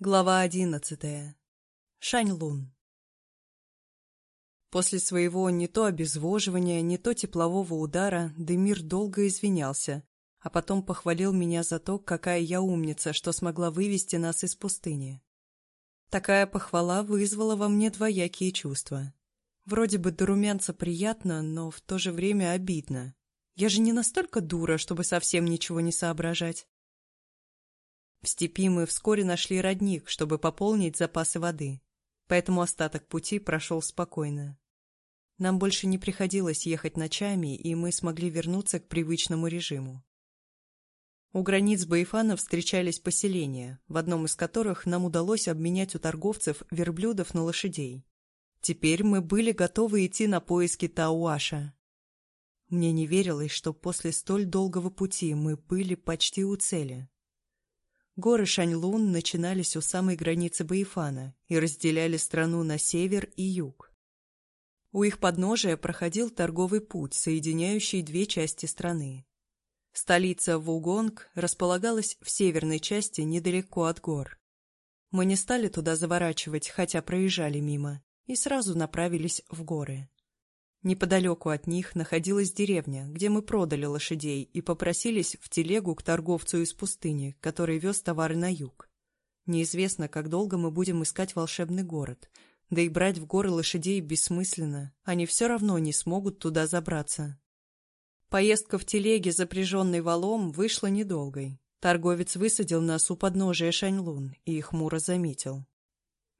Глава одиннадцатая. Шаньлун. После своего не то обезвоживания, не то теплового удара Демир долго извинялся, а потом похвалил меня за то, какая я умница, что смогла вывести нас из пустыни. Такая похвала вызвала во мне двоякие чувства. Вроде бы до румянца приятно, но в то же время обидно. Я же не настолько дура, чтобы совсем ничего не соображать. В степи мы вскоре нашли родник, чтобы пополнить запасы воды, поэтому остаток пути прошел спокойно. Нам больше не приходилось ехать ночами, и мы смогли вернуться к привычному режиму. У границ Баифана встречались поселения, в одном из которых нам удалось обменять у торговцев верблюдов на лошадей. Теперь мы были готовы идти на поиски Тауаша. Мне не верилось, что после столь долгого пути мы были почти у цели. Горы Шаньлун начинались у самой границы Баифана и разделяли страну на север и юг. У их подножия проходил торговый путь, соединяющий две части страны. Столица Вугонг располагалась в северной части недалеко от гор. Мы не стали туда заворачивать, хотя проезжали мимо, и сразу направились в горы. Неподалеку от них находилась деревня, где мы продали лошадей и попросились в телегу к торговцу из пустыни, который вез товары на юг. Неизвестно, как долго мы будем искать волшебный город, да и брать в горы лошадей бессмысленно, они все равно не смогут туда забраться. Поездка в телеге, запряженной валом, вышла недолгой. Торговец высадил нас у подножия Шаньлун и хмуро заметил.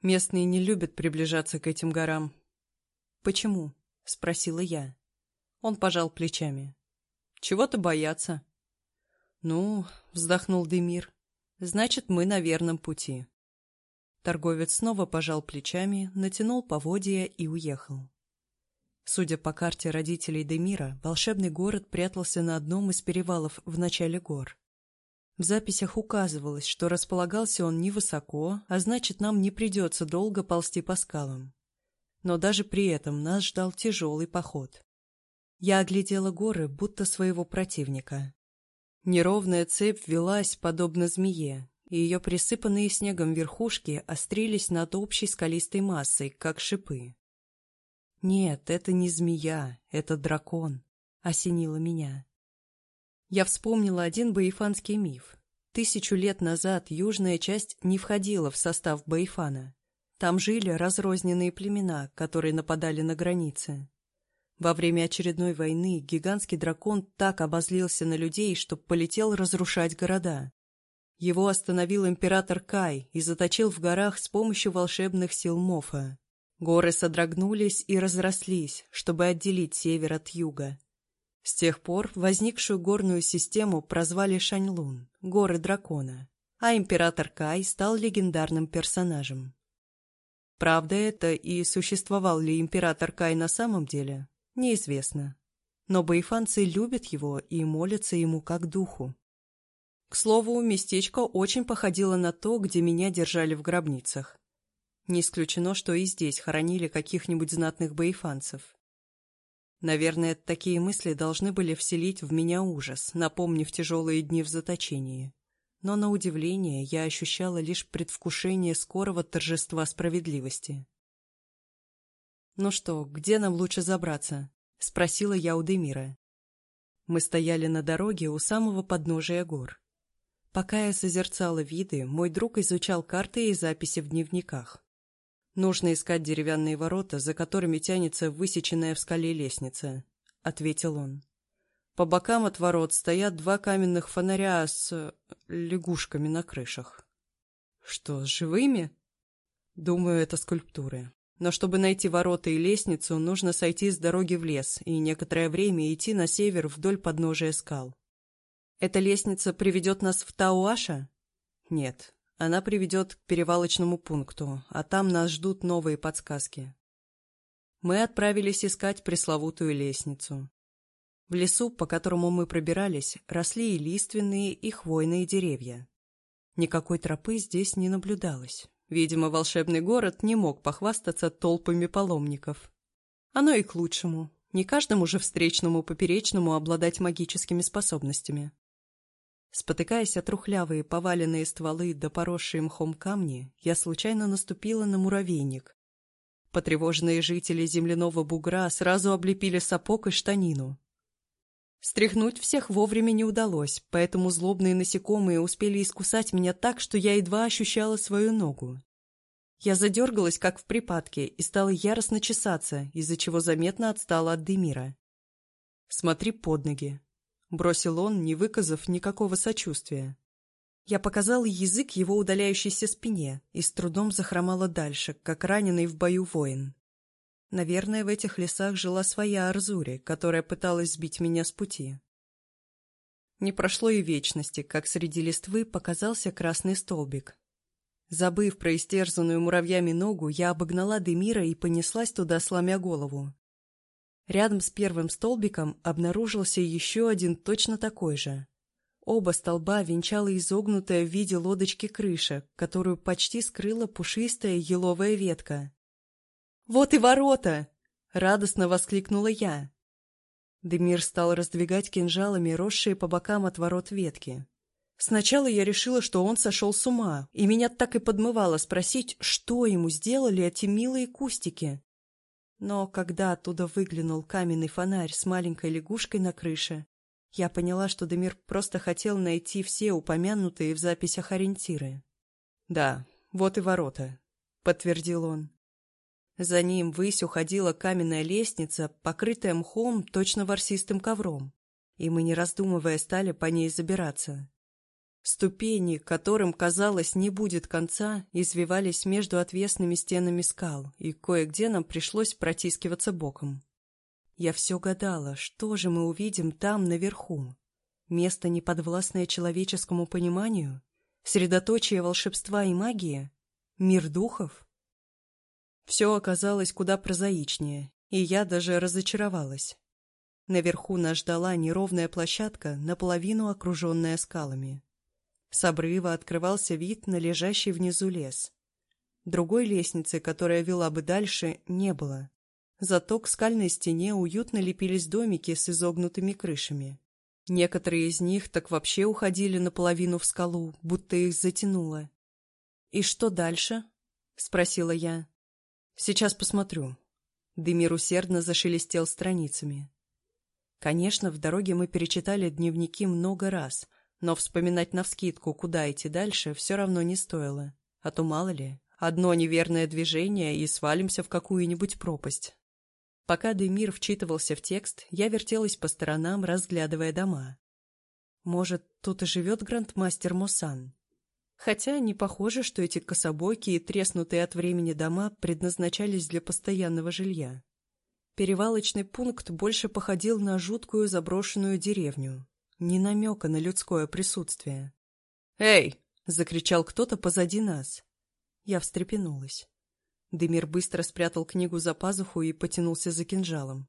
Местные не любят приближаться к этим горам. Почему? — спросила я. Он пожал плечами. «Чего-то бояться». «Ну», — вздохнул Демир, — «значит, мы на верном пути». Торговец снова пожал плечами, натянул поводья и уехал. Судя по карте родителей Демира, волшебный город прятался на одном из перевалов в начале гор. В записях указывалось, что располагался он невысоко, а значит, нам не придется долго ползти по скалам но даже при этом нас ждал тяжелый поход. Я оглядела горы, будто своего противника. Неровная цепь велась, подобно змее, и ее присыпанные снегом верхушки острились над общей скалистой массой, как шипы. «Нет, это не змея, это дракон», — осенило меня. Я вспомнила один баифанский миф. Тысячу лет назад южная часть не входила в состав Баифана. Там жили разрозненные племена, которые нападали на границы. Во время очередной войны гигантский дракон так обозлился на людей, что полетел разрушать города. Его остановил император Кай и заточил в горах с помощью волшебных сил Мофа. Горы содрогнулись и разрослись, чтобы отделить север от юга. С тех пор возникшую горную систему прозвали Шаньлун – горы дракона, а император Кай стал легендарным персонажем. Правда это и существовал ли император Кай на самом деле, неизвестно. Но баифанцы любят его и молятся ему как духу. К слову, местечко очень походило на то, где меня держали в гробницах. Не исключено, что и здесь хоронили каких-нибудь знатных баифанцев. Наверное, такие мысли должны были вселить в меня ужас, напомнив тяжелые дни в заточении но, на удивление, я ощущала лишь предвкушение скорого торжества справедливости. «Ну что, где нам лучше забраться?» — спросила я у Демира. Мы стояли на дороге у самого подножия гор. Пока я созерцала виды, мой друг изучал карты и записи в дневниках. «Нужно искать деревянные ворота, за которыми тянется высеченная в скале лестница», — ответил он. По бокам от ворот стоят два каменных фонаря с э, лягушками на крышах. Что, с живыми? Думаю, это скульптуры. Но чтобы найти ворота и лестницу, нужно сойти с дороги в лес и некоторое время идти на север вдоль подножия скал. Эта лестница приведет нас в Тауаша? Нет, она приведет к перевалочному пункту, а там нас ждут новые подсказки. Мы отправились искать пресловутую лестницу. В лесу, по которому мы пробирались, росли и лиственные, и хвойные деревья. Никакой тропы здесь не наблюдалось. Видимо, волшебный город не мог похвастаться толпами паломников. Оно и к лучшему. Не каждому же встречному поперечному обладать магическими способностями. Спотыкаясь о трухлявые поваленные стволы да поросшие мхом камни, я случайно наступила на муравейник. Потревоженные жители земляного бугра сразу облепили сапог и штанину. Стряхнуть всех вовремя не удалось, поэтому злобные насекомые успели искусать меня так, что я едва ощущала свою ногу. Я задергалась, как в припадке, и стала яростно чесаться, из-за чего заметно отстала от Демира. «Смотри под ноги», — бросил он, не выказав никакого сочувствия. Я показала язык его удаляющейся спине и с трудом захромала дальше, как раненый в бою воин. Наверное, в этих лесах жила своя Арзури, которая пыталась сбить меня с пути. Не прошло и вечности, как среди листвы показался красный столбик. Забыв про истерзанную муравьями ногу, я обогнала Демира и понеслась туда, сломя голову. Рядом с первым столбиком обнаружился еще один точно такой же. Оба столба венчала изогнутая в виде лодочки крыша, которую почти скрыла пушистая еловая ветка. «Вот и ворота!» — радостно воскликнула я. Демир стал раздвигать кинжалами росшие по бокам от ворот ветки. Сначала я решила, что он сошел с ума, и меня так и подмывало спросить, что ему сделали эти милые кустики. Но когда оттуда выглянул каменный фонарь с маленькой лягушкой на крыше, я поняла, что Демир просто хотел найти все упомянутые в записях ориентиры. «Да, вот и ворота», — подтвердил он. За ним ввысь уходила каменная лестница, покрытая мхом, точно ворсистым ковром, и мы, не раздумывая, стали по ней забираться. Ступени, которым, казалось, не будет конца, извивались между отвесными стенами скал, и кое-где нам пришлось протискиваться боком. Я все гадала, что же мы увидим там, наверху. Место, неподвластное человеческому пониманию? Средоточие волшебства и магии? Мир духов? Все оказалось куда прозаичнее, и я даже разочаровалась. Наверху нас ждала неровная площадка, наполовину окруженная скалами. С обрыва открывался вид на лежащий внизу лес. Другой лестницы, которая вела бы дальше, не было. Зато к скальной стене уютно лепились домики с изогнутыми крышами. Некоторые из них так вообще уходили наполовину в скалу, будто их затянуло. «И что дальше?» — спросила я. «Сейчас посмотрю». Демир усердно зашелестел страницами. Конечно, в дороге мы перечитали дневники много раз, но вспоминать навскидку, куда идти дальше, все равно не стоило. А то, мало ли, одно неверное движение и свалимся в какую-нибудь пропасть. Пока Демир вчитывался в текст, я вертелась по сторонам, разглядывая дома. Может, тут и живет грандмастер Мосан? Хотя не похоже, что эти кособойки и треснутые от времени дома предназначались для постоянного жилья. Перевалочный пункт больше походил на жуткую заброшенную деревню, ни намека на людское присутствие. «Эй!» — закричал кто-то позади нас. Я встрепенулась. Демир быстро спрятал книгу за пазуху и потянулся за кинжалом.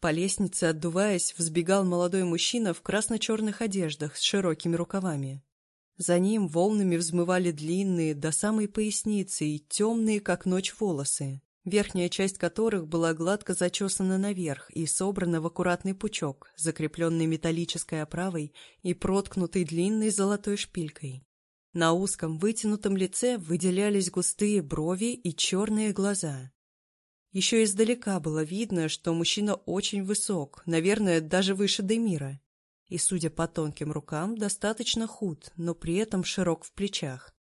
По лестнице, отдуваясь, взбегал молодой мужчина в красно-черных одеждах с широкими рукавами. За ним волнами взмывали длинные до самой поясницы и темные, как ночь, волосы верхняя часть которых была гладко зачесана наверх и собрана в аккуратный пучок, закрепленный металлической оправой и проткнутый длинной золотой шпилькой. На узком вытянутом лице выделялись густые брови и черные глаза. Еще издалека было видно, что мужчина очень высок, наверное, даже выше Демира, и, судя по тонким рукам, достаточно худ, но при этом широк в плечах.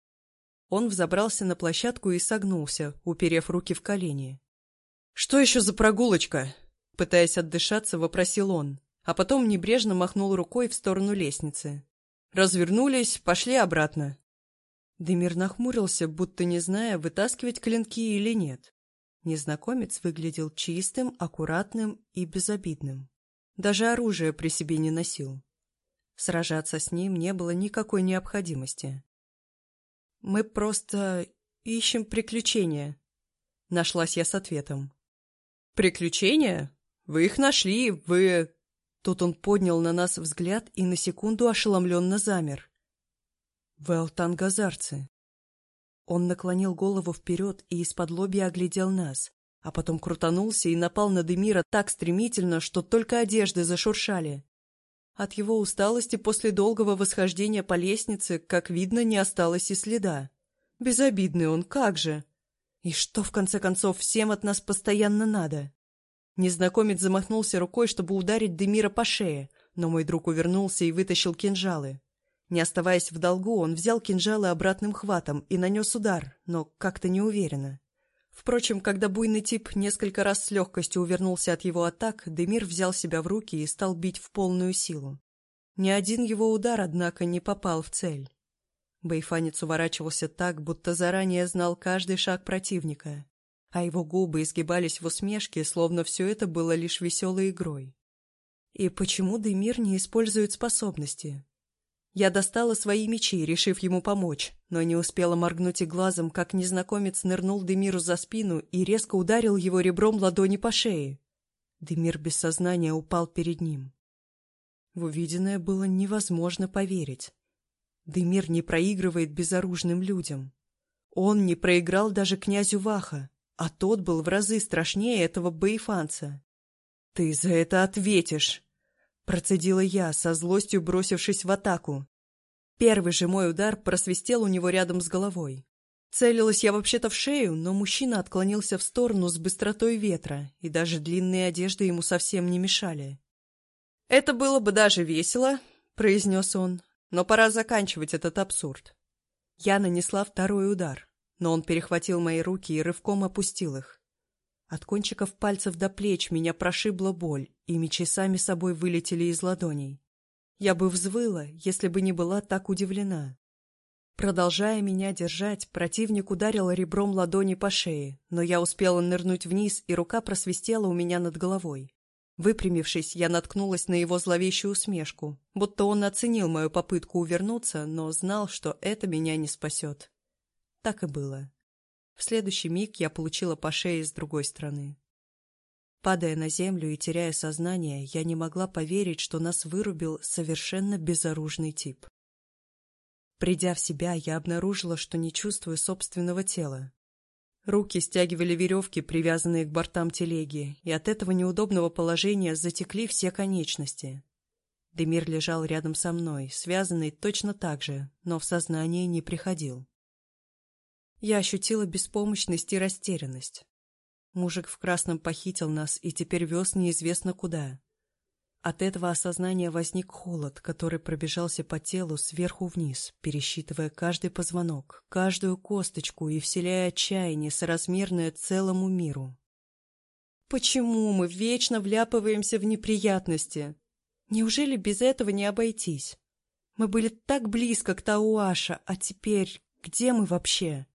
Он взобрался на площадку и согнулся, уперев руки в колени. «Что еще за прогулочка?» Пытаясь отдышаться, вопросил он, а потом небрежно махнул рукой в сторону лестницы. Развернулись, пошли обратно. Демир нахмурился, будто не зная, вытаскивать клинки или нет. Незнакомец выглядел чистым, аккуратным и безобидным. Даже оружие при себе не носил. Сражаться с ним не было никакой необходимости. Мы просто ищем приключения. Нашлась я с ответом. Приключения? Вы их нашли, вы... Тут он поднял на нас взгляд и на секунду ошеломленно замер. Вы алтангазарцы. Он наклонил голову вперед и из-под лобья оглядел нас, а потом крутанулся и напал на Демира так стремительно, что только одежды зашуршали. От его усталости после долгого восхождения по лестнице, как видно, не осталось и следа. Безобидный он, как же! И что, в конце концов, всем от нас постоянно надо? Незнакомец замахнулся рукой, чтобы ударить Демира по шее, но мой друг увернулся и вытащил кинжалы. Не оставаясь в долгу, он взял кинжалы обратным хватом и нанес удар, но как-то неуверенно. Впрочем, когда буйный тип несколько раз с легкостью увернулся от его атак, Демир взял себя в руки и стал бить в полную силу. Ни один его удар, однако, не попал в цель. Байфанец уворачивался так, будто заранее знал каждый шаг противника, а его губы изгибались в усмешке, словно все это было лишь веселой игрой. И почему Демир не использует способности? Я достала свои мечи, решив ему помочь, но не успела моргнуть и глазом, как незнакомец нырнул Демиру за спину и резко ударил его ребром ладони по шее. Демир без сознания упал перед ним. В увиденное было невозможно поверить. Демир не проигрывает безоружным людям. Он не проиграл даже князю Ваха, а тот был в разы страшнее этого боефанца. «Ты за это ответишь!» Процедила я, со злостью бросившись в атаку. Первый же мой удар просвистел у него рядом с головой. Целилась я вообще-то в шею, но мужчина отклонился в сторону с быстротой ветра, и даже длинные одежды ему совсем не мешали. «Это было бы даже весело», — произнес он, — «но пора заканчивать этот абсурд». Я нанесла второй удар, но он перехватил мои руки и рывком опустил их. От кончиков пальцев до плеч меня прошибла боль, и мечи сами собой вылетели из ладоней. Я бы взвыла, если бы не была так удивлена. Продолжая меня держать, противник ударил ребром ладони по шее, но я успела нырнуть вниз, и рука просвистела у меня над головой. Выпрямившись, я наткнулась на его зловещую усмешку, будто он оценил мою попытку увернуться, но знал, что это меня не спасет. Так и было. В следующий миг я получила по шее с другой стороны. Падая на землю и теряя сознание, я не могла поверить, что нас вырубил совершенно безоружный тип. Придя в себя, я обнаружила, что не чувствую собственного тела. Руки стягивали веревки, привязанные к бортам телеги, и от этого неудобного положения затекли все конечности. Демир лежал рядом со мной, связанный точно так же, но в сознание не приходил. Я ощутила беспомощность и растерянность. Мужик в красном похитил нас и теперь вез неизвестно куда. От этого осознания возник холод, который пробежался по телу сверху вниз, пересчитывая каждый позвонок, каждую косточку и вселяя отчаяние, соразмерное целому миру. Почему мы вечно вляпываемся в неприятности? Неужели без этого не обойтись? Мы были так близко к Тауаша, а теперь где мы вообще?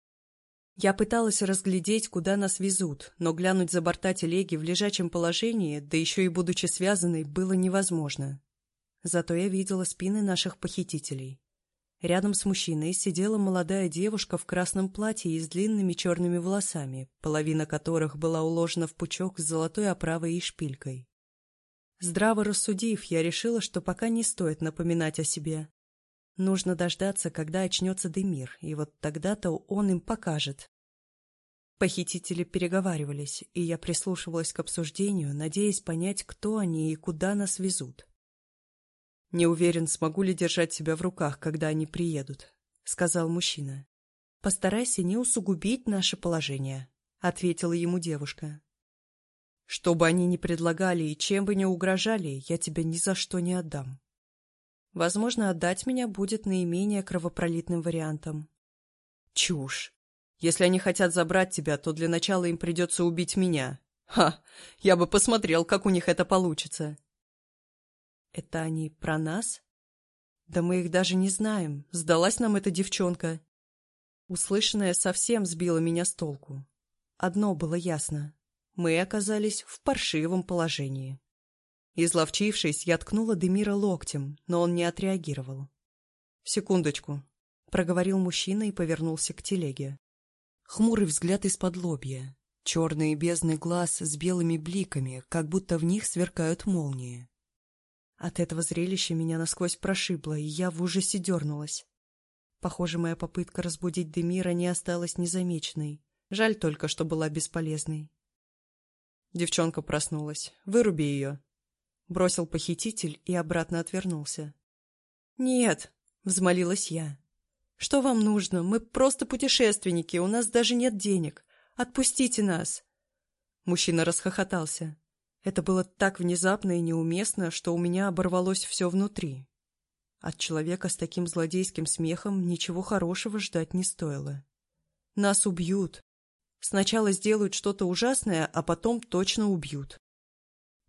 Я пыталась разглядеть, куда нас везут, но глянуть за борта телеги в лежачем положении, да еще и будучи связанной, было невозможно. Зато я видела спины наших похитителей. Рядом с мужчиной сидела молодая девушка в красном платье и с длинными черными волосами, половина которых была уложена в пучок с золотой оправой и шпилькой. Здраво рассудив, я решила, что пока не стоит напоминать о себе. Нужно дождаться, когда очнется Демир, и вот тогда-то он им покажет. Похитители переговаривались, и я прислушивалась к обсуждению, надеясь понять, кто они и куда нас везут. «Не уверен, смогу ли держать себя в руках, когда они приедут», — сказал мужчина. «Постарайся не усугубить наше положение», — ответила ему девушка. «Что бы они ни предлагали и чем бы ни угрожали, я тебя ни за что не отдам», Возможно, отдать меня будет наименее кровопролитным вариантом. Чушь. Если они хотят забрать тебя, то для начала им придется убить меня. Ха! Я бы посмотрел, как у них это получится. Это они про нас? Да мы их даже не знаем. Сдалась нам эта девчонка. Услышанное совсем сбило меня с толку. Одно было ясно. Мы оказались в паршивом положении. Изловчившись, я ткнула Демира локтем, но он не отреагировал. «Секундочку», — проговорил мужчина и повернулся к телеге. Хмурый взгляд из-под лобья, черные бездны глаз с белыми бликами, как будто в них сверкают молнии. От этого зрелища меня насквозь прошибло, и я в ужасе дернулась. Похоже, моя попытка разбудить Демира не осталась незамеченной. Жаль только, что была бесполезной. Девчонка проснулась. «Выруби ее», — бросил похититель и обратно отвернулся. «Нет», — взмолилась я. «Что вам нужно? Мы просто путешественники, у нас даже нет денег. Отпустите нас!» Мужчина расхохотался. Это было так внезапно и неуместно, что у меня оборвалось все внутри. От человека с таким злодейским смехом ничего хорошего ждать не стоило. Нас убьют. Сначала сделают что-то ужасное, а потом точно убьют.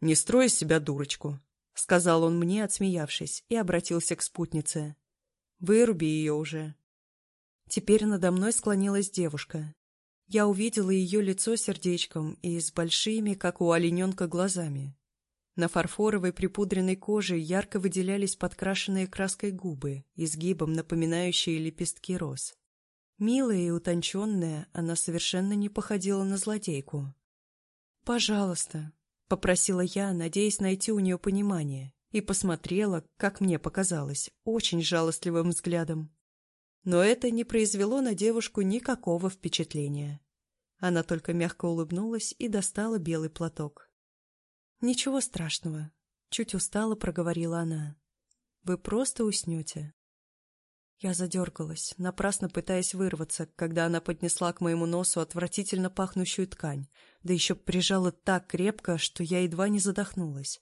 «Не строй из себя дурочку», — сказал он мне, отсмеявшись, и обратился к спутнице. «Выруби ее уже». Теперь надо мной склонилась девушка. Я увидела ее лицо сердечком и с большими, как у олененка, глазами. На фарфоровой припудренной коже ярко выделялись подкрашенные краской губы, изгибом напоминающие лепестки роз. Милая и утонченная, она совершенно не походила на злодейку. «Пожалуйста», — попросила я, надеясь найти у нее понимание, и посмотрела, как мне показалось, очень жалостливым взглядом. Но это не произвело на девушку никакого впечатления. Она только мягко улыбнулась и достала белый платок. «Ничего страшного», — чуть устало проговорила она. «Вы просто уснете». Я задергалась, напрасно пытаясь вырваться, когда она поднесла к моему носу отвратительно пахнущую ткань, да еще прижала так крепко, что я едва не задохнулась.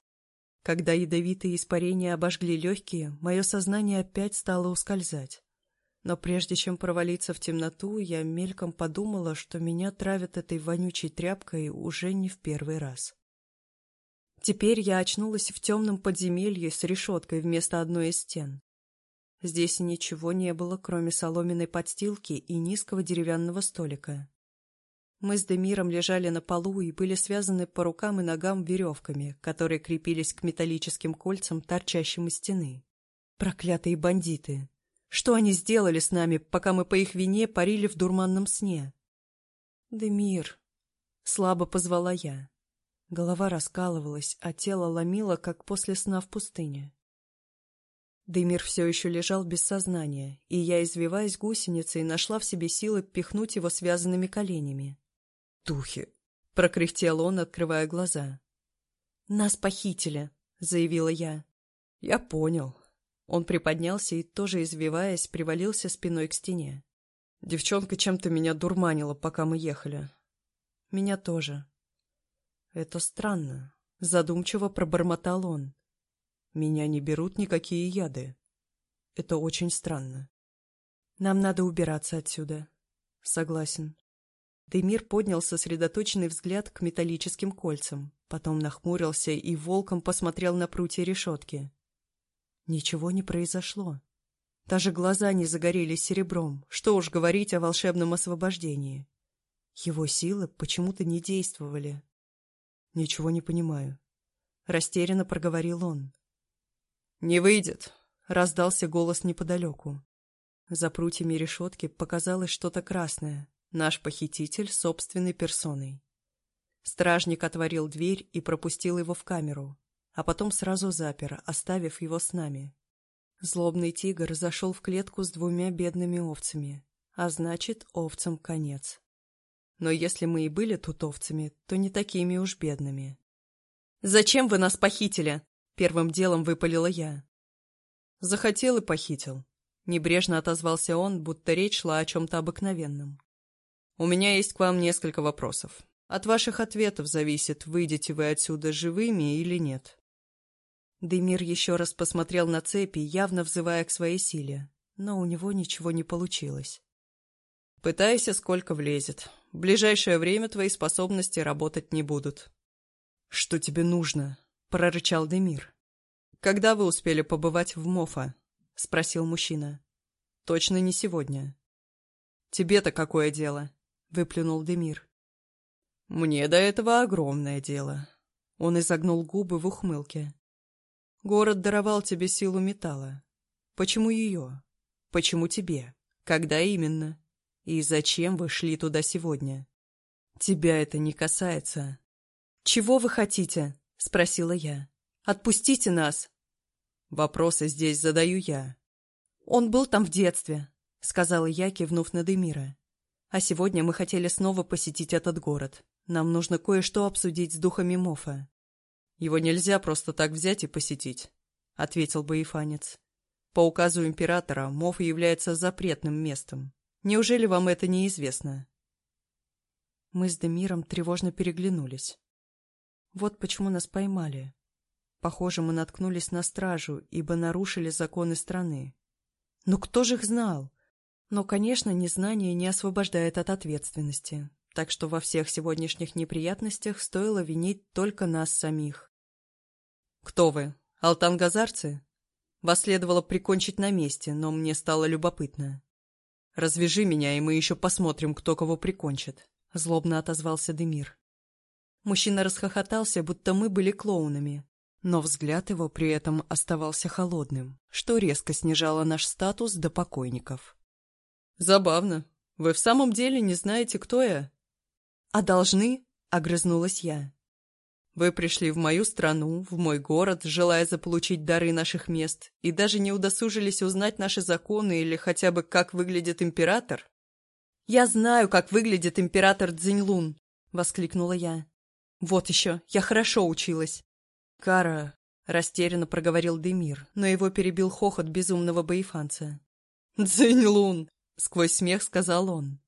Когда ядовитые испарения обожгли легкие, мое сознание опять стало ускользать. Но прежде чем провалиться в темноту, я мельком подумала, что меня травят этой вонючей тряпкой уже не в первый раз. Теперь я очнулась в темном подземелье с решеткой вместо одной из стен. Здесь ничего не было, кроме соломенной подстилки и низкого деревянного столика. Мы с Демиром лежали на полу и были связаны по рукам и ногам веревками, которые крепились к металлическим кольцам, торчащим из стены. Проклятые бандиты! Что они сделали с нами, пока мы по их вине парили в дурманном сне? «Демир!» — слабо позвала я. Голова раскалывалась, а тело ломило, как после сна в пустыне. Демир все еще лежал без сознания, и я, извиваясь гусеницей, нашла в себе силы пихнуть его связанными коленями. «Духи!» — прокряхтел он, открывая глаза. «Нас похитили!» — заявила я. «Я понял», он приподнялся и, тоже извиваясь, привалился спиной к стене. Девчонка чем-то меня дурманила, пока мы ехали. Меня тоже. Это странно. Задумчиво пробормотал он. Меня не берут никакие яды. Это очень странно. Нам надо убираться отсюда. Согласен. Демир поднял сосредоточенный взгляд к металлическим кольцам, потом нахмурился и волком посмотрел на прутья решетки. Ничего не произошло. Даже глаза не загорелись серебром, что уж говорить о волшебном освобождении. Его силы почему-то не действовали. Ничего не понимаю. Растерянно проговорил он. «Не выйдет!» — раздался голос неподалеку. За прутьями решетки показалось что-то красное. Наш похититель собственной персоной. Стражник отворил дверь и пропустил его в камеру а потом сразу запер, оставив его с нами. Злобный тигр зашел в клетку с двумя бедными овцами, а значит, овцам конец. Но если мы и были тут овцами, то не такими уж бедными. «Зачем вы нас похитили?» — первым делом выпалила я. «Захотел и похитил», — небрежно отозвался он, будто речь шла о чем-то обыкновенном. «У меня есть к вам несколько вопросов. От ваших ответов зависит, выйдете вы отсюда живыми или нет». Демир еще раз посмотрел на цепи, явно взывая к своей силе, но у него ничего не получилось. «Пытайся, сколько влезет. В ближайшее время твои способности работать не будут». «Что тебе нужно?» — прорычал Демир. «Когда вы успели побывать в Мофа?» — спросил мужчина. «Точно не сегодня». «Тебе-то какое дело?» — выплюнул Демир. «Мне до этого огромное дело». Он изогнул губы в ухмылке. Город даровал тебе силу металла. Почему ее? Почему тебе? Когда именно? И зачем вы шли туда сегодня? Тебя это не касается. Чего вы хотите? Спросила я. Отпустите нас. Вопросы здесь задаю я. Он был там в детстве, сказала я, кивнув на Демира. А сегодня мы хотели снова посетить этот город. Нам нужно кое-что обсудить с духами Мофа. Его нельзя просто так взять и посетить, — ответил боефанец. По указу императора Мов является запретным местом. Неужели вам это неизвестно? Мы с Демиром тревожно переглянулись. Вот почему нас поймали. Похоже, мы наткнулись на стражу, ибо нарушили законы страны. Но кто же их знал? Но, конечно, незнание не освобождает от ответственности, так что во всех сегодняшних неприятностях стоило винить только нас самих. «Кто вы? Алтангазарцы?» Вас следовало прикончить на месте, но мне стало любопытно. «Развяжи меня, и мы еще посмотрим, кто кого прикончит», — злобно отозвался Демир. Мужчина расхохотался, будто мы были клоунами, но взгляд его при этом оставался холодным, что резко снижало наш статус до покойников. «Забавно. Вы в самом деле не знаете, кто я?» «А должны?» — огрызнулась я. «Вы пришли в мою страну, в мой город, желая заполучить дары наших мест, и даже не удосужились узнать наши законы или хотя бы как выглядит император?» «Я знаю, как выглядит император Цзиньлун!» — воскликнула я. «Вот еще, я хорошо училась. «Кара!» — растерянно проговорил Демир, но его перебил хохот безумного боефанца. «Дзинь-лун!» — сквозь смех сказал он.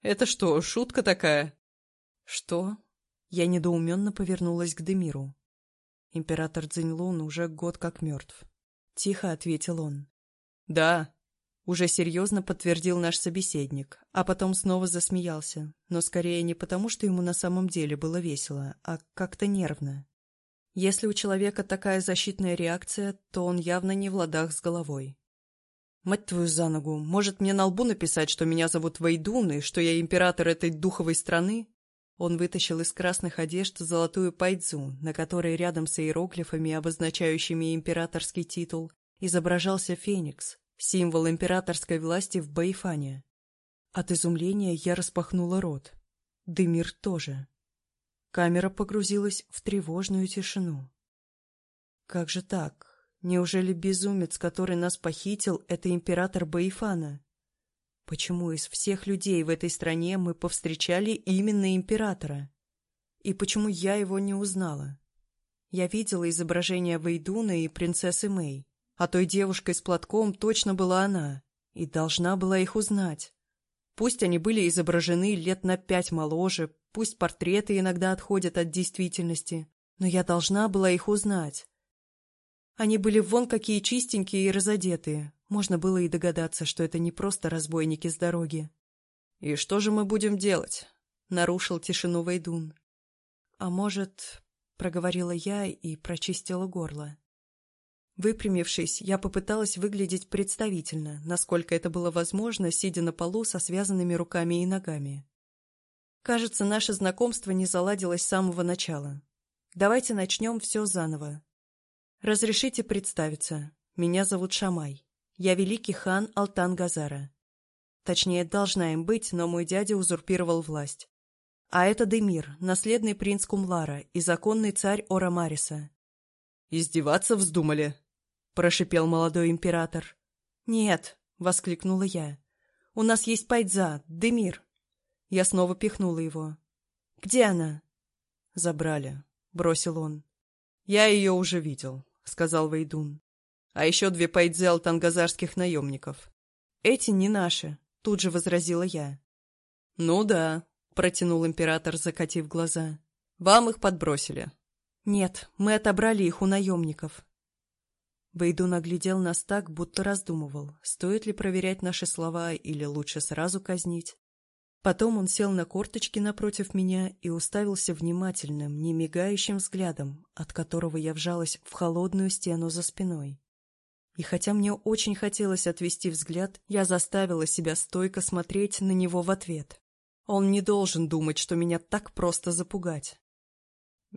«Это что, шутка такая?» «Что?» Я недоуменно повернулась к Демиру. Император Цзиньлун уже год как мертв. Тихо ответил он. «Да», — уже серьезно подтвердил наш собеседник, а потом снова засмеялся, но скорее не потому, что ему на самом деле было весело, а как-то нервно. Если у человека такая защитная реакция, то он явно не в ладах с головой. «Мать твою за ногу, может мне на лбу написать, что меня зовут Вейдун и что я император этой духовой страны?» Он вытащил из красных одежд золотую пайдзу, на которой рядом с иероглифами, обозначающими императорский титул, изображался феникс, символ императорской власти в Баифане. От изумления я распахнула рот. Дымир тоже. Камера погрузилась в тревожную тишину. Как же так? Неужели безумец, который нас похитил, это император Баифана? Почему из всех людей в этой стране мы повстречали именно императора? И почему я его не узнала? Я видела изображение Вейдуна и принцессы Мэй, а той девушкой с платком точно была она, и должна была их узнать. Пусть они были изображены лет на пять моложе, Пусть портреты иногда отходят от действительности, но я должна была их узнать. Они были вон какие чистенькие и разодетые. Можно было и догадаться, что это не просто разбойники с дороги. «И что же мы будем делать?» — нарушил тишину Вейдун. «А может...» — проговорила я и прочистила горло. Выпрямившись, я попыталась выглядеть представительно, насколько это было возможно, сидя на полу со связанными руками и ногами. Кажется, наше знакомство не заладилось с самого начала. Давайте начнем все заново. Разрешите представиться. Меня зовут Шамай. Я великий хан Алтан Газара. Точнее, должна им быть, но мой дядя узурпировал власть. А это Демир, наследный принц Кумлара и законный царь Ора Мариса. «Издеваться вздумали?» – прошипел молодой император. «Нет», – воскликнула я. «У нас есть Пайдза, Демир, я снова пихнула его. «Где она?» «Забрали», — бросил он. «Я ее уже видел», — сказал Вейдун. «А еще две пайдзел тангазарских наемников». «Эти не наши», — тут же возразила я. «Ну да», — протянул император, закатив глаза. «Вам их подбросили». «Нет, мы отобрали их у наемников». Вейдун оглядел нас так, будто раздумывал, стоит ли проверять наши слова или лучше сразу казнить. Потом он сел на корточки напротив меня и уставился внимательным, не мигающим взглядом, от которого я вжалась в холодную стену за спиной. И хотя мне очень хотелось отвести взгляд, я заставила себя стойко смотреть на него в ответ. Он не должен думать, что меня так просто запугать.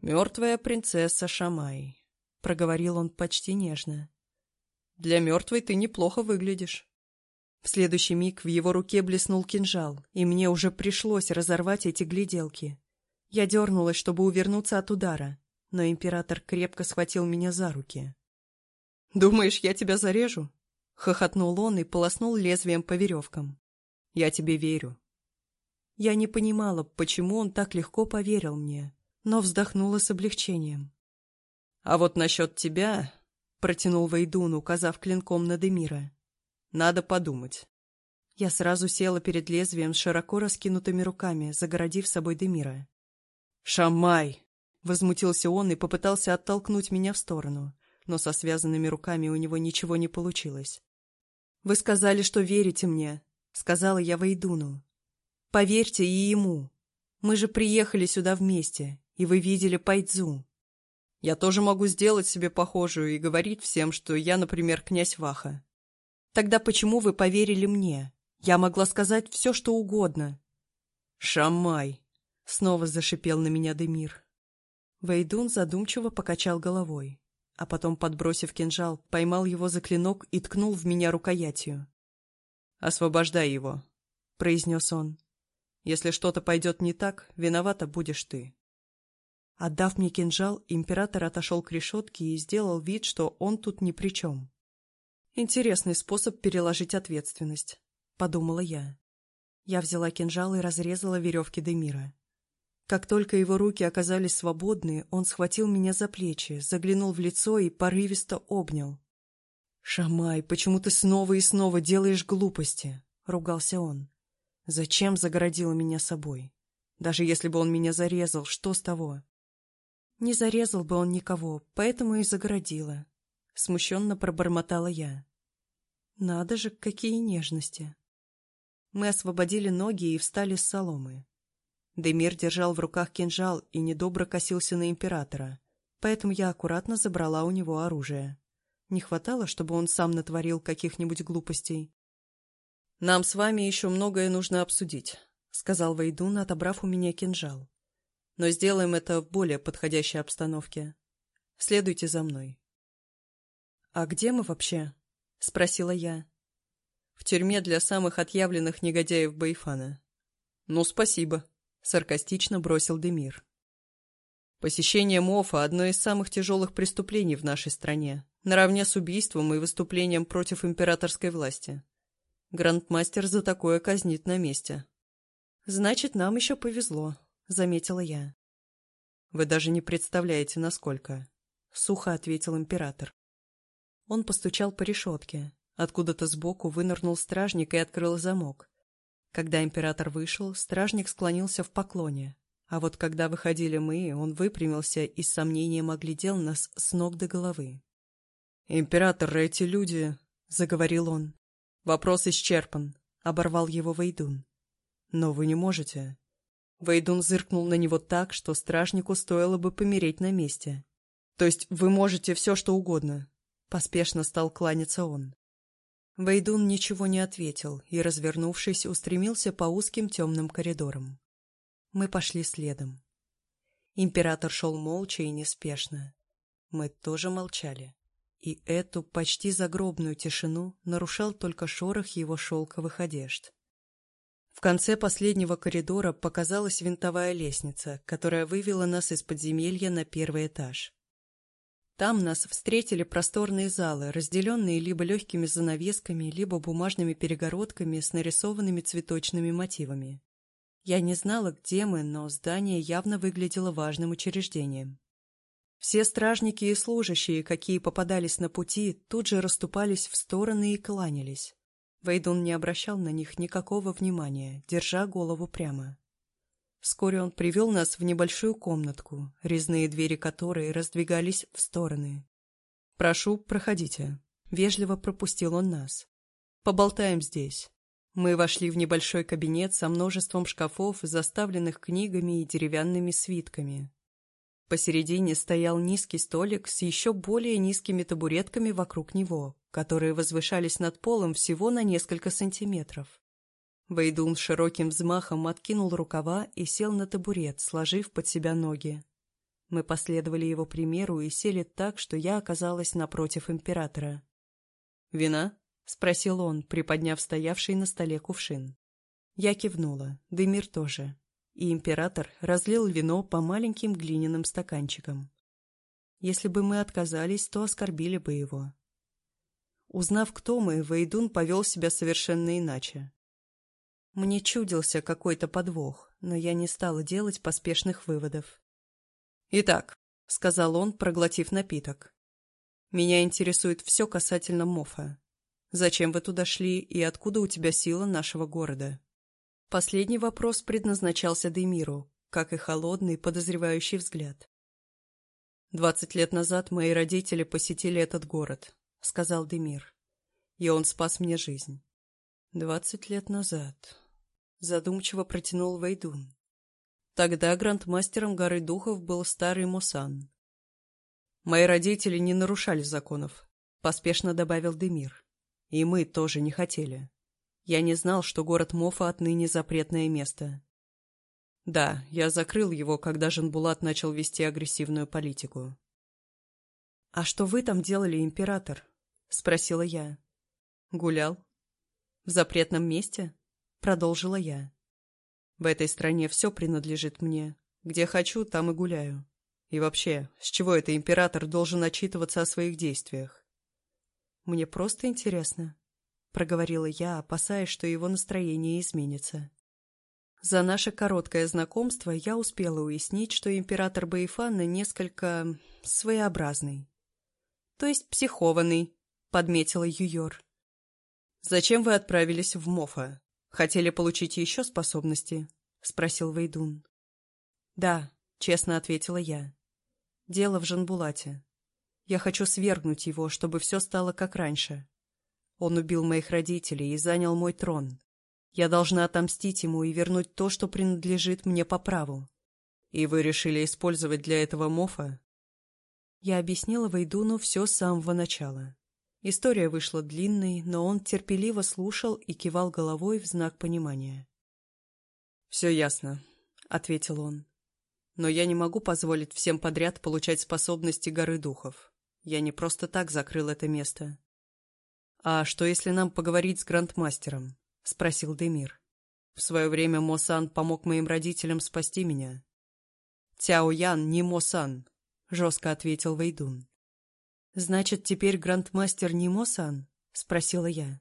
«Мертвая принцесса Шамай», — проговорил он почти нежно. «Для мертвой ты неплохо выглядишь». В следующий миг в его руке блеснул кинжал, и мне уже пришлось разорвать эти гляделки. Я дернулась, чтобы увернуться от удара, но император крепко схватил меня за руки. «Думаешь, я тебя зарежу?» — хохотнул он и полоснул лезвием по веревкам. «Я тебе верю». Я не понимала, почему он так легко поверил мне, но вздохнула с облегчением. «А вот насчет тебя...» — протянул Вейдун, указав клинком на Демира. «Надо подумать». Я сразу села перед лезвием с широко раскинутыми руками, загородив собой Демира. «Шамай!» — возмутился он и попытался оттолкнуть меня в сторону, но со связанными руками у него ничего не получилось. «Вы сказали, что верите мне», — сказала я Вейдуну. «Поверьте и ему. Мы же приехали сюда вместе, и вы видели Пайдзу. Я тоже могу сделать себе похожую и говорить всем, что я, например, князь Ваха. Тогда почему вы поверили мне? Я могла сказать все, что угодно». «Шамай!» — снова зашипел на меня Демир. Вейдун задумчиво покачал головой а потом, подбросив кинжал, поймал его за клинок и ткнул в меня рукоятью. «Освобождай его», — произнес он. «Если что-то пойдет не так, виновата будешь ты». Отдав мне кинжал, император отошел к решетке и сделал вид, что он тут ни при чем. «Интересный способ переложить ответственность», — подумала я. Я взяла кинжал и разрезала веревки Демира. Как только его руки оказались свободны, он схватил меня за плечи, заглянул в лицо и порывисто обнял. «Шамай, почему ты снова и снова делаешь глупости?» — ругался он. «Зачем загородила меня собой? Даже если бы он меня зарезал, что с того?» «Не зарезал бы он никого, поэтому и загородила», — смущенно пробормотала я. «Надо же, какие нежности!» Мы освободили ноги и встали с соломы. Демир держал в руках кинжал и недобро косился на императора, поэтому я аккуратно забрала у него оружие. Не хватало, чтобы он сам натворил каких-нибудь глупостей. «Нам с вами еще многое нужно обсудить», — сказал Вейдун, отобрав у меня кинжал. «Но сделаем это в более подходящей обстановке. Следуйте за мной». «А где мы вообще?» — спросила я. «В тюрьме для самых отъявленных негодяев Байфана». «Ну, спасибо», — саркастично бросил Демир. Посещение МОФа – одно из самых тяжелых преступлений в нашей стране, наравне с убийством и выступлением против императорской власти. Грандмастер за такое казнит на месте. «Значит, нам еще повезло», — заметила я. «Вы даже не представляете, насколько», — сухо ответил император. Он постучал по решетке. Откуда-то сбоку вынырнул стражник и открыл замок. Когда император вышел, стражник склонился в поклоне, а вот когда выходили мы, он выпрямился и с сомнением оглядел нас с ног до головы. «Император, эти люди...» — заговорил он. «Вопрос исчерпан», — оборвал его Вейдун. «Но вы не можете». Вейдун зыркнул на него так, что стражнику стоило бы помереть на месте. «То есть вы можете все, что угодно?» Поспешно стал кланяться он. Вейдун ничего не ответил и, развернувшись, устремился по узким темным коридорам. Мы пошли следом. Император шел молча и неспешно. Мы тоже молчали. И эту почти загробную тишину нарушал только шорох его шелковых одежд. В конце последнего коридора показалась винтовая лестница, которая вывела нас из подземелья на первый этаж. Там нас встретили просторные залы, разделенные либо легкими занавесками, либо бумажными перегородками с нарисованными цветочными мотивами. Я не знала, где мы, но здание явно выглядело важным учреждением. Все стражники и служащие, какие попадались на пути, тут же расступались в стороны и кланялись. Вейдун не обращал на них никакого внимания, держа голову прямо. Вскоре он привел нас в небольшую комнатку, резные двери которой раздвигались в стороны. «Прошу, проходите». Вежливо пропустил он нас. «Поболтаем здесь». Мы вошли в небольшой кабинет со множеством шкафов, заставленных книгами и деревянными свитками. Посередине стоял низкий столик с еще более низкими табуретками вокруг него, которые возвышались над полом всего на несколько сантиметров. Вейдун широким взмахом откинул рукава и сел на табурет, сложив под себя ноги. Мы последовали его примеру и сели так, что я оказалась напротив императора. «Вина?» — спросил он, приподняв стоявший на столе кувшин. Я кивнула, Демир тоже, и император разлил вино по маленьким глиняным стаканчикам. Если бы мы отказались, то оскорбили бы его. Узнав, кто мы, Вейдун повел себя совершенно иначе. Мне чудился какой-то подвох, но я не стала делать поспешных выводов. «Итак», — сказал он, проглотив напиток. «Меня интересует все касательно Мофа. Зачем вы туда шли и откуда у тебя сила нашего города?» Последний вопрос предназначался Демиру, как и холодный, подозревающий взгляд. «Двадцать лет назад мои родители посетили этот город», — сказал Демир. «И он спас мне жизнь». «Двадцать лет назад», — задумчиво протянул Вейдун. Тогда грандмастером горы духов был старый Мусан. «Мои родители не нарушали законов», — поспешно добавил Демир. «И мы тоже не хотели. Я не знал, что город Мофа отныне запретное место. Да, я закрыл его, когда Жанбулат начал вести агрессивную политику. «А что вы там делали, император?» — спросила я. «Гулял. В запретном месте?» — продолжила я. «В этой стране все принадлежит мне. Где хочу, там и гуляю. И вообще, с чего это император должен отчитываться о своих действиях?» «Мне просто интересно», — проговорила я, опасаясь, что его настроение изменится. За наше короткое знакомство я успела уяснить, что император Баифана несколько... своеобразный. То есть психованный, — подметила Юйор. «Зачем вы отправились в Мофа? Хотели получить еще способности?» — спросил Вейдун. «Да», — честно ответила я. «Дело в Жанбулате. Я хочу свергнуть его, чтобы все стало как раньше. Он убил моих родителей и занял мой трон. Я должна отомстить ему и вернуть то, что принадлежит мне по праву. И вы решили использовать для этого Мофа? Я объяснила Вейдуну все с самого начала. История вышла длинной, но он терпеливо слушал и кивал головой в знак понимания. «Все ясно», — ответил он. «Но я не могу позволить всем подряд получать способности горы духов. Я не просто так закрыл это место. «А что, если нам поговорить с грандмастером?» — спросил Демир. «В свое время Мосан помог моим родителям спасти меня». «Тяо Ян не Мосан», — жестко ответил Вейдун. «Значит, теперь грандмастер не Мосан?» — спросила я.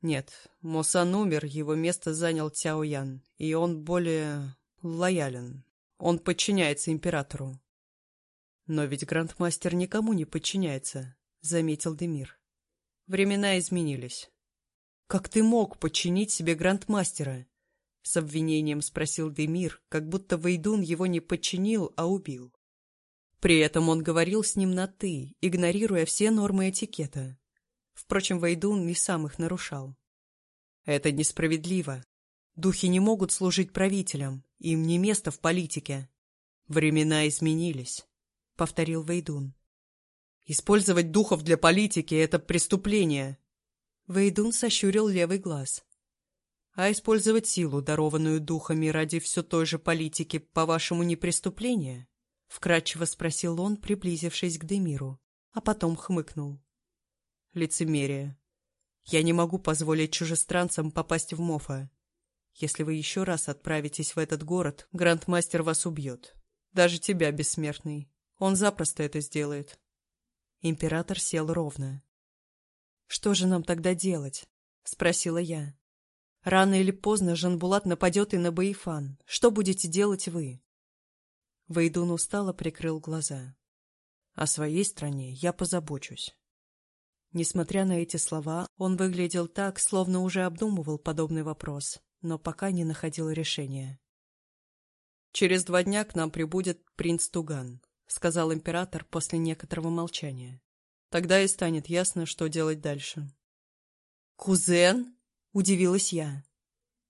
«Нет, Мосан умер, его место занял Тяо Ян, и он более лоялен. Он подчиняется императору». «Но ведь грандмастер никому не подчиняется», — заметил Демир. Времена изменились. «Как ты мог подчинить себе грандмастера?» — с обвинением спросил Демир, как будто Вейдун его не подчинил, а убил. При этом он говорил с ним на «ты», игнорируя все нормы этикета. Впрочем, Вейдун не сам их нарушал. «Это несправедливо. Духи не могут служить правителям, им не место в политике. Времена изменились», — повторил Вейдун. Использовать духов для политики — это преступление. Вейдун сощурил левый глаз. А использовать силу, дарованную духами ради все той же политики, по-вашему, не преступление? Вкратчиво спросил он, приблизившись к Демиру, а потом хмыкнул. Лицемерие. Я не могу позволить чужестранцам попасть в Мофа. Если вы еще раз отправитесь в этот город, Грандмастер вас убьет. Даже тебя, бессмертный. Он запросто это сделает. Император сел ровно. «Что же нам тогда делать?» — спросила я. «Рано или поздно Жанбулат нападет и на Баифан. Что будете делать вы?» Вейдун устало прикрыл глаза. «О своей стране я позабочусь». Несмотря на эти слова, он выглядел так, словно уже обдумывал подобный вопрос, но пока не находил решения. «Через два дня к нам прибудет принц Туган», — сказал император после некоторого молчания. «Тогда и станет ясно, что делать дальше». «Кузен?» — удивилась я.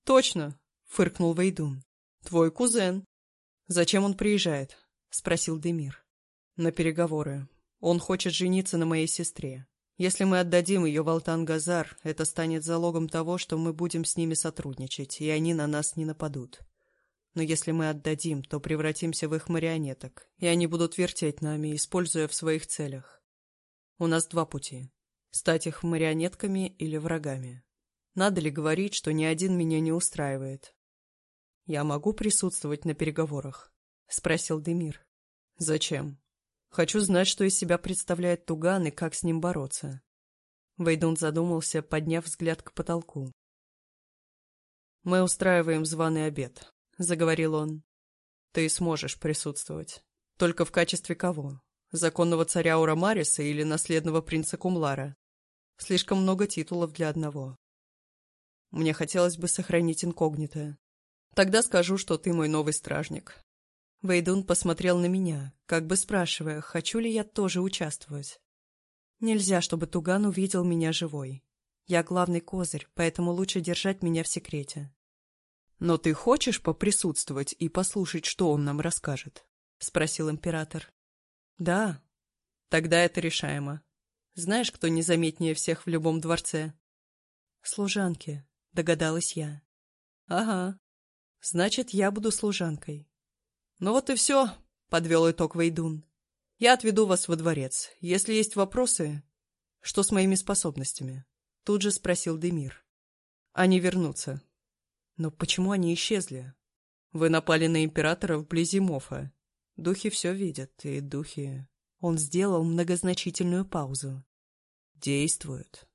«Точно!» — фыркнул Вейдун. «Твой кузен». «Зачем он приезжает?» — спросил Демир. «На переговоры. Он хочет жениться на моей сестре. Если мы отдадим ее в Алтан-Газар, это станет залогом того, что мы будем с ними сотрудничать, и они на нас не нападут. Но если мы отдадим, то превратимся в их марионеток, и они будут вертеть нами, используя в своих целях. У нас два пути — стать их марионетками или врагами. Надо ли говорить, что ни один меня не устраивает? «Я могу присутствовать на переговорах?» — спросил Демир. «Зачем? Хочу знать, что из себя представляет Туган и как с ним бороться». Вейдун задумался, подняв взгляд к потолку. «Мы устраиваем званый обед заговорил он. Ты сможешь присутствовать. Только в качестве кого? Законного царя Урамариса или наследного принца Кумлара? Слишком много титулов для одного. Мне хотелось бы сохранить инкогнито. Тогда скажу, что ты мой новый стражник. Вейдун посмотрел на меня, как бы спрашивая, хочу ли я тоже участвовать. Нельзя, чтобы Туган увидел меня живой. Я главный козырь, поэтому лучше держать меня в секрете. «Но ты хочешь поприсутствовать и послушать, что он нам расскажет?» — спросил император. «Да. Тогда это решаемо. Знаешь, кто незаметнее всех в любом дворце?» «Служанки», — догадалась я. «Ага. Значит, я буду служанкой». «Ну вот и все», — подвел итог Вейдун. «Я отведу вас во дворец. Если есть вопросы...» «Что с моими способностями?» Тут же спросил Демир. «Они вернутся». «Но почему они исчезли?» «Вы напали на императора вблизи Мофа. Духи все видят, и духи...» Он сделал многозначительную паузу. «Действуют».